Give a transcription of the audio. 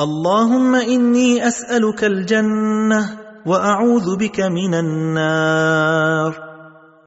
اللهم إني أسألك الجنة وأعوذ بك من النار.